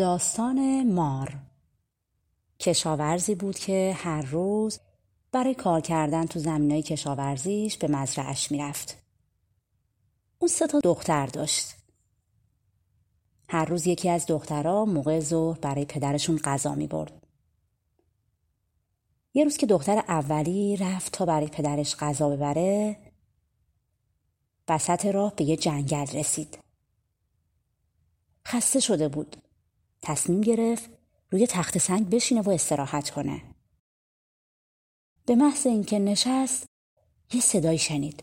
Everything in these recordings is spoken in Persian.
داستان مار کشاورزی بود که هر روز برای کار کردن تو زمینای کشاورزیش به مزرعش می‌رفت. اون سه تا دختر داشت. هر روز یکی از دخترها موقع ظهر برای پدرشون غذا می برد. یه روز که دختر اولی رفت تا برای پدرش غذا ببره وسط راه به یه جنگل رسید. خسته شده بود. تصمیم گرفت روی تخت سنگ بشینه و استراحت کنه. به محض اینکه نشست یه صدایی شنید.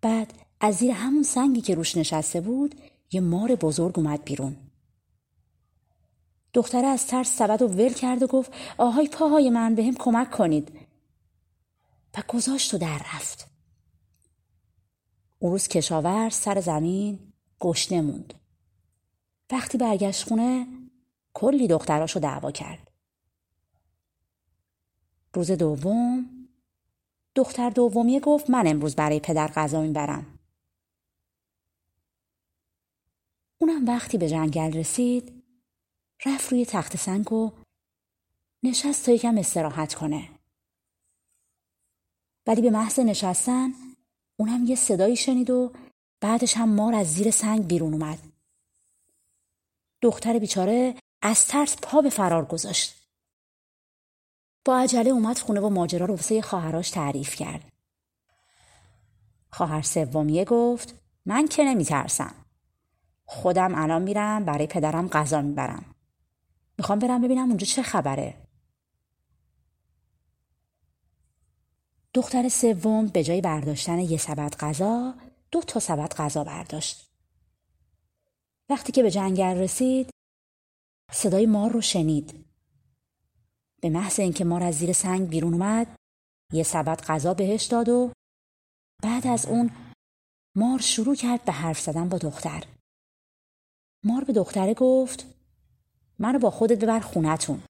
بعد از زیر همون سنگی که روش نشسته بود یه مار بزرگ اومد بیرون. دختره از ترس سبد و ول کرد و گفت آهای پاهای من به هم کمک کنید. و گذاشت و در رفت. اون روز کشاور سر زمین گشنه موند. وقتی برگشت خونه کلی دختراشو دعوا کرد. روز دوم دختر دومیه گفت من امروز برای پدر غذا می‌برم. اونم وقتی به جنگل رسید رفت روی تخت سنگ و نشست تا یکم استراحت کنه. ولی به محض نشستن اونم یه صدایی شنید و بعدش هم مار از زیر سنگ بیرون اومد. دختر بیچاره از ترس پا به فرار گذاشت. با عجله اومد خونه و ماجرا رو واسه خواهراش تعریف کرد. خواهر سومیه گفت من که نمیترسم. خودم الان میرم برای پدرم غذا می‌برم. می‌خوام برم ببینم اونجا چه خبره. دختر سوم به جای برداشتن یه سبد غذا دو تا سبد غذا برداشت. وقتی که به جنگل رسید صدای مار رو شنید. به محض اینکه مار از زیر سنگ بیرون اومد یه سبد غذا بهش داد و بعد از اون مار شروع کرد به حرف زدن با دختر. مار به دختره گفت منو با خودت ببر خونتون.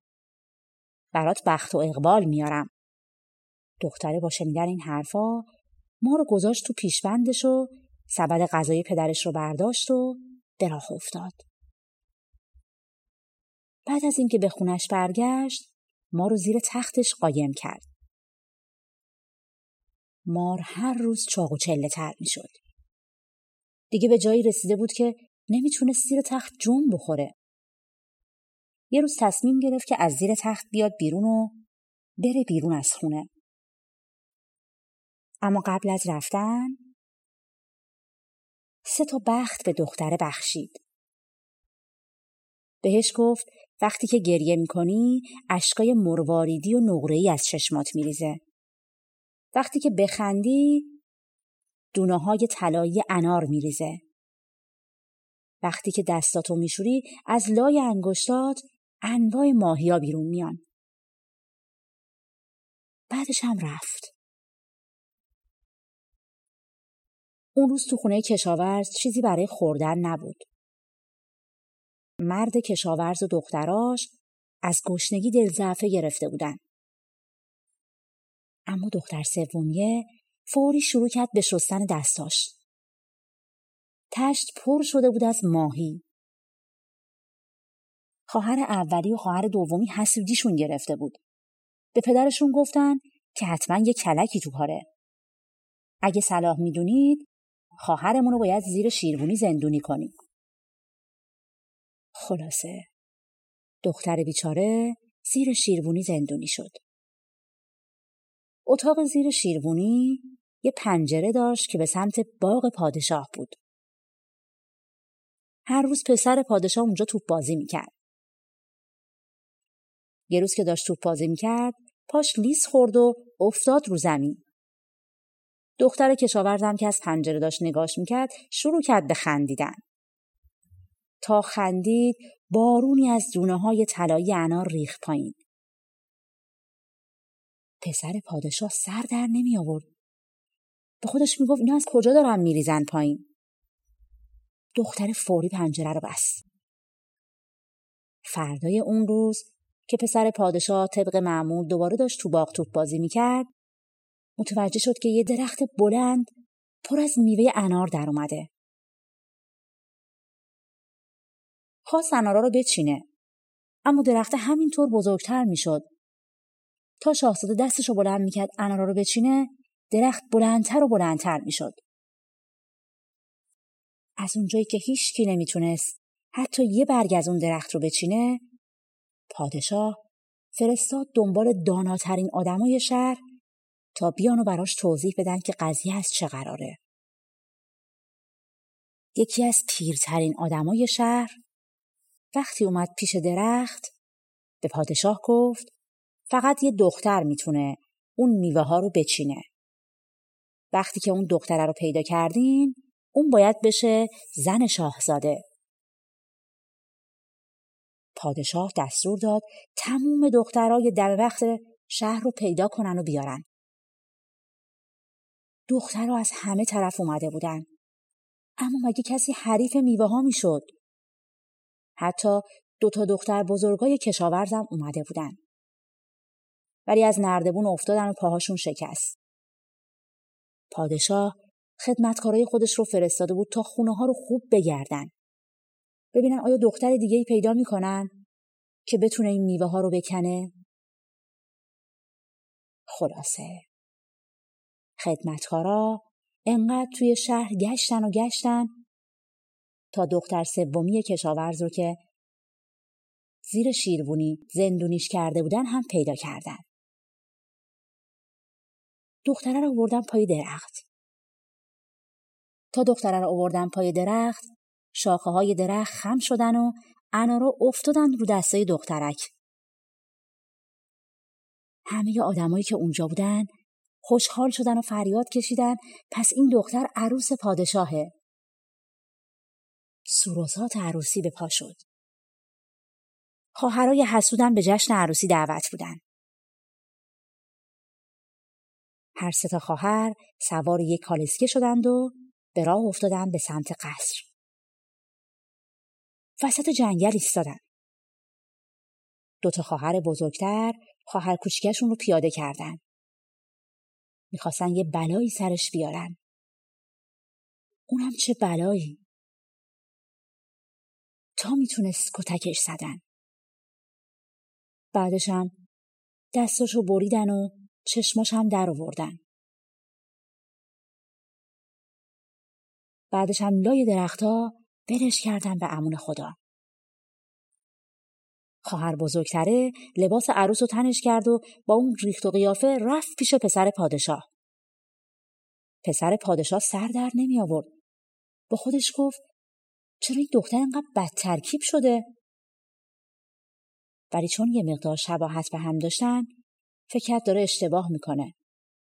برات بخت و اقبال میارم. دختره با شنیدن این حرفا ما رو گذاشت تو پیشبندش و سبد غذای پدرش رو برداشت و به راه افتاد. بعد از اینکه به خونش برگشت ما رو زیر تختش قایم کرد. مار هر روز چاق و چله تر می شد. دیگه به جایی رسیده بود که نمی‌تونست زیر تخت جون بخوره. یه روز تصمیم گرفت که از زیر تخت بیاد بیرون و بره بیرون از خونه. اما قبل از رفتن سه تا بخت به دختره بخشید. بهش گفت وقتی که گریه می‌کنی اشکای مرواریدی و نقره‌ای از چشمات میریزه. وقتی که بخندی دونه های طلایی انار میریزه. وقتی که دستاتو میشوری از لای انگشتات انواع ماهیا بیرون میان. بعدش هم رفت. اون روز تو خونه کشاورز چیزی برای خوردن نبود. مرد کشاورز و دختراش از گشنگی دلزعفه گرفته بودن. اما دختر سومیه فوری شروع کرد به شستن دستاش. تشت پر شده بود از ماهی. خواهر اولی و خواهر دومی حسودیشون گرفته بود. به پدرشون گفتن که حتما یه کلکی تو کاره. اگه صلاح می‌دونید خواهرمون رو باید زیر شیربونی زندونی کنیم. خلاصه دختر بیچاره زیر شیربونی زندونی شد. اتاق زیر شیربونی یه پنجره داشت که به سمت باغ پادشاه بود. هر روز پسر پادشاه اونجا توپ بازی می‌کرد. یه روز که داشت توپ بازی می‌کرد پاش لیس خورد و افتاد رو زمین. دختر کشاورزم که از پنجره داشت نگاش می‌کرد شروع کرد به خندیدن. تا خندید بارونی از دونه های طلایی انار ریخ پایین. پسر پادشاه سر در نمی آورد. به خودش می‌گفت اینا از کجا دارن میریزن پایین؟ دختر فوری پنجره رو بست. فردای اون روز که پسر پادشاه طبق معمول دوباره داشت تو باغ توپ بازی می‌کرد متوجه شد که یه درخت بلند پر از میوه انار در اومده. خواست انارا رو بچینه اما درخت همینطور بزرگتر می‌شد تا شاهزاده دستش رو بلند می‌کرد انارا رو بچینه درخت بلندتر و بلندتر می‌شد از اونجایی که هیچکی نمی‌تونست حتی یه برگ از اون درخت رو بچینه پادشاه فرستاد دنبال داناترین آدمای شهر تا بیان براش توضیح بدن که قضیه از چه قراره. یکی از پیرترین آدمای شهر وقتی اومد پیش درخت به پادشاه گفت فقط یه دختر می‌تونه اون میوه ها رو بچینه. وقتی که اون دختره رو پیدا کردین اون باید بشه زن شاهزاده. پادشاه دستور داد تموم دخترای در وقت شهر رو پیدا کنن و بیارن. دخترها از همه طرف اومده بودن. اما مگه کسی حریف میوه ها می‌شد؟ حتی دو تا دختر بزرگای کشاورزم اومده بودن. ولی از نردبون افتادن و پاهاشون شکست. پادشاه خدمتکارای خودش رو فرستاده بود تا خونه ها رو خوب بگردن. ببینن آیا دختر دیگه ای پیدا می‌کنن که بتونه این میوه ها رو بکنه؟ خلاصه خدمتکارا انقدر توی شهر گشتن و گشتن تا دختر سومی کشاورز رو که زیر شیروونی زندونیش کرده بودن هم پیدا کردن. دختره رو آوردن پای درخت. تا دختره رو آوردن پای درخت شاخه های درخت خم شدن و انارا افتادن رو دستای دخترک. همه آدمایی که اونجا بودن خوشحال شدن و فریاد کشیدن پس این دختر عروس پادشاهه. سوروزات عروسی به پا شد. خواهرای حسودن به جشن عروسی دعوت بودن. هر سه تا خواهر سوار یک کالسکه شدند و به راه افتادن به سمت قصر. وسط جنگل ایستادن. دوتا خواهر بزرگتر خواهر کوچیکشون رو پیاده کردن. می‌خواستن یه بلایی سرش بیارن. اونم چه بلایی. تا می‌تونست کتکش زدن. بعدش هم دستاشو بریدن و چشماش هم در آوردن. بعدش هم لای درختها برش کردن به امون خدا. خواهر بزرگتره لباس عروس رو تنش کرد و با اون ریخت و قیافه رفت پیش پسر پادشاه. پسر پادشاه سر در نمی آورد. با خودش گفت چرا این دختر انقدر بد ترکیب شده؟ ولی چون یه مقدار شباهت به هم داشتن فکر کرد داره اشتباه می‌کنه.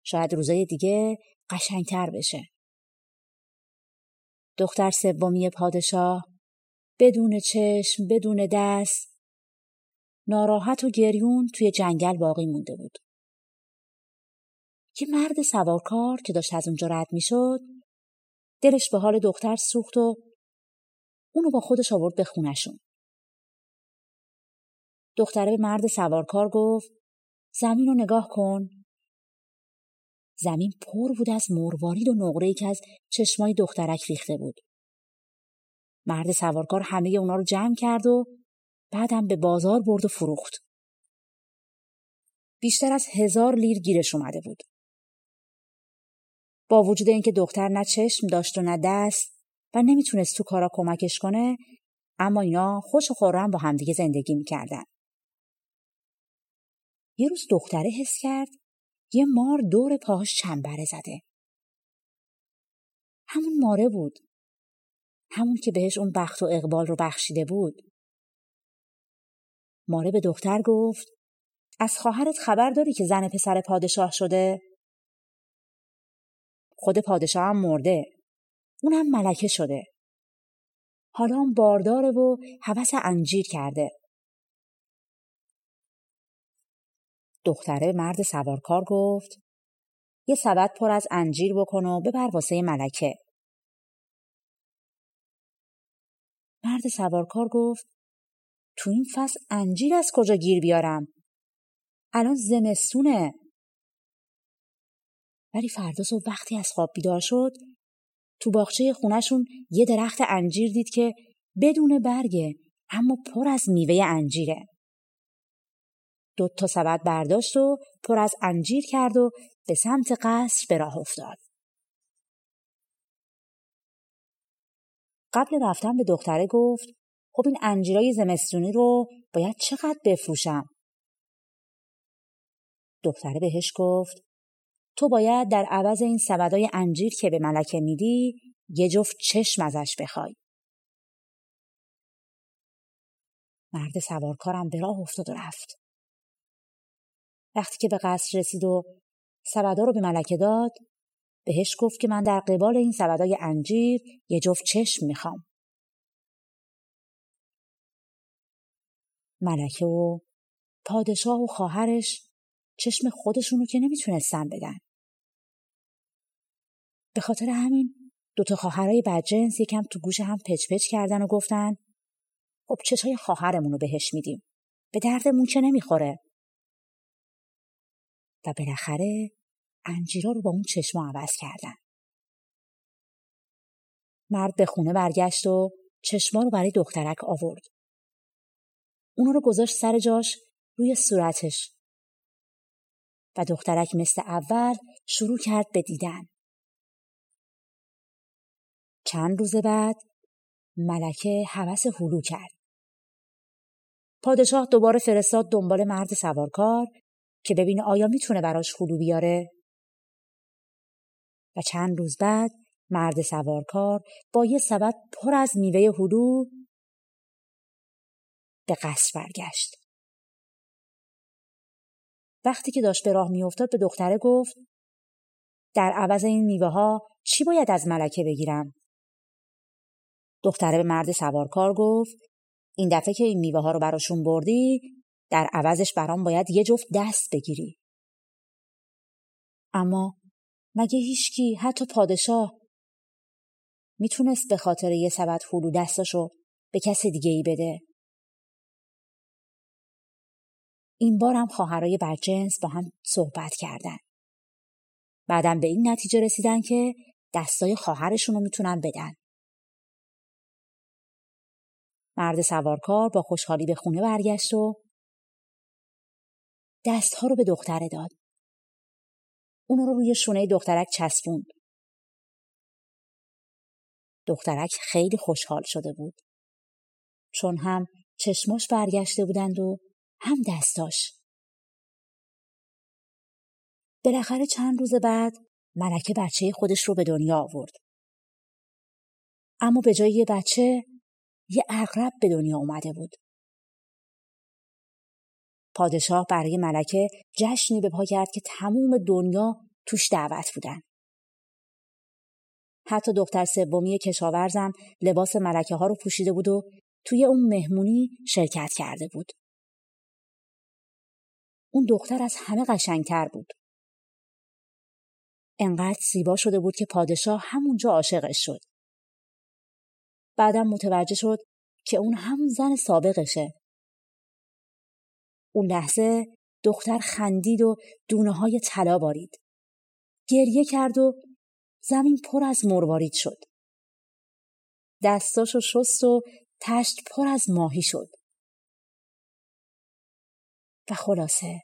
شاید روزای دیگه قشنگتر بشه. دختر سومی پادشاه بدون چشم بدون دست ناراحت و گریون توی جنگل باقی مونده بود. یه مرد سوارکار که داشت از اونجا رد می‌شد دلش به حال دختر سوخت و اونو با خودش آورد به خونشون. دختره به مرد سوارکار گفت زمین رو نگاه کن. زمین پر بود از مروارید و نقره که از چشمای دخترک ریخته بود. مرد سوارکار همه اونا رو جمع کرد و بعدم به بازار برد و فروخت. بیشتر از هزار لیر گیرش اومده بود. با وجود اینکه دختر نه چشم داشت و نه دست و نمی‌تونست تو کارا کمکش کنه اما اینا خوش و خورم با همدیگه زندگی می‌کردن. یه روز دختره حس کرد یه مار دور پاهاش چنبره زده. همون ماره بود. همون که بهش اون بخت و اقبال رو بخشیده بود. ماره به دختر گفت از خواهرت خبر داری که زن پسر پادشاه شده؟ خود پادشاه هم مرده. اونم ملکه شده. حالا هم بارداره و هوس انجیر کرده. دختره مرد سوارکار گفت یه سبد پر از انجیر بکن و ببر واسه ملکه. مرد سوارکار گفت تو این فصل انجیر از کجا گیر بیارم؟ الان زمستونه. ولی فردا صبح وقتی از خواب بیدار شد تو باغچه خونشون یه درخت انجیر دید که بدون برگه اما پر از میوه انجیره. دو تا سبد برداشت و پر از انجیر کرد و به سمت قصر به راه افتاد. قبل رفتن به دختره گفت خب این انجیرای زمستونی رو باید چقدر بفروشم؟ دختره بهش گفت تو باید در عوض این سبدای انجیر که به ملکه میدی یه جفت چشم ازش بخوای. مرد سوارکارم به راه افتاد و رفت. وقتی که به قصر رسید و سبدا رو به ملکه داد بهش گفت که من در قبال این سبدای انجیر یه جفت چشم می‌خوام. ملکه و پادشاه و خواهرش چشم خودشونو که نمی‌تونستن بدن. به خاطر همین دوتا خواهرای بدجنس یکم تو گوش هم پچ پچ کردن و گفتن خب چشای خواهرمون رو بهش میدیم. به دردمون که نمی‌خوره. و بالاخره انجیرا رو با اون چشما عوض کردن. مرد به خونه برگشت و چشما رو برای دخترک آورد. اونو رو گذاشت سر جاش روی صورتش و دخترک مثل اول شروع کرد به دیدن. چند روز بعد ملکه حوس هلو کرد. پادشاه دوباره فرستاد دنبال مرد سوارکار که ببینه آیا می‌تونه براش هلو بیاره و چند روز بعد مرد سوارکار با یه سبد پر از میوه هلو به قصر برگشت. وقتی که داشت به راه میافتاد به دختره گفت در عوض این میوه ها چی باید از ملکه بگیرم؟ دختره به مرد سوارکار گفت این دفعه که این میوه ها رو براشون بردی در عوضش برام باید یه جفت دست بگیری. اما مگه هیچکی حتی پادشاه می‌تونست به خاطر یه سبد هلو دستاشو به کس دیگه ای بده. این بار هم خواهرای برجنس با هم صحبت کردن. بعدم به این نتیجه رسیدن که دستای خواهرشون رو می‌تونن بدن. مرد سوارکار با خوشحالی به خونه برگشت و دستها رو به دختره داد. اونو رو روی شونه دخترک چسبوند. دخترک خیلی خوشحال شده بود. چون هم چشماش برگشته بودند و هم دستاش. بالاخره چند روز بعد ملکه بچه خودش رو به دنیا آورد. اما به جای یه بچه یه اغرب به دنیا اومده بود. پادشاه برای ملکه جشنی به پا کرد که تموم دنیا توش دعوت بودن. حتی دختر سومی کشاورزم لباس ملکه ها رو پوشیده بود و توی اون مهمونی شرکت کرده بود. اون دختر از همه قشنگتر بود. انقدر زیبا شده بود که پادشاه همونجا عاشقش شد. بعدم متوجه شد که اون همون زن سابقشه. اون لحظه دختر خندید و دونه های طلا بارید. گریه کرد و زمین پر از مروارید شد. دستاشو شست و تشت پر از ماهی شد. و خلاصه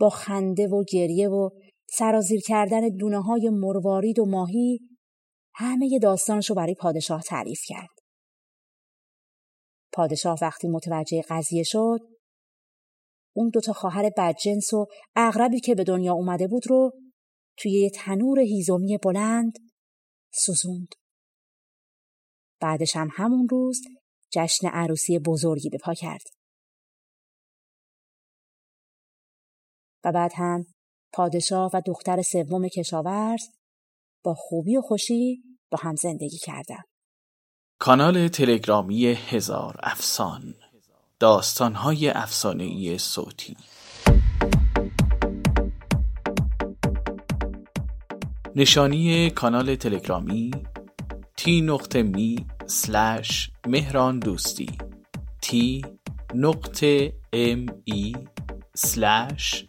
با خنده و گریه و سرازیر کردن دونه های مروارید و ماهی همه داستانشو برای پادشاه تعریف کرد. پادشاه وقتی متوجه قضیه شد اون دوتا خواهر بدجنس و اغربی که به دنیا اومده بود رو توی یه تنور هیزومی بلند سوزوند. بعدش هم همون روز جشن عروسی بزرگی به پا کرد. و بعد هم پادشاه و دختر سوم کشاورز با خوبی و خوشی با هم زندگی کردند. کانال تلگرامی هزار افسان داستانهای ای صوتی نشانی کانال تلگرامی تی نقطه می سلش مهران دوستی تی نقطه m e slash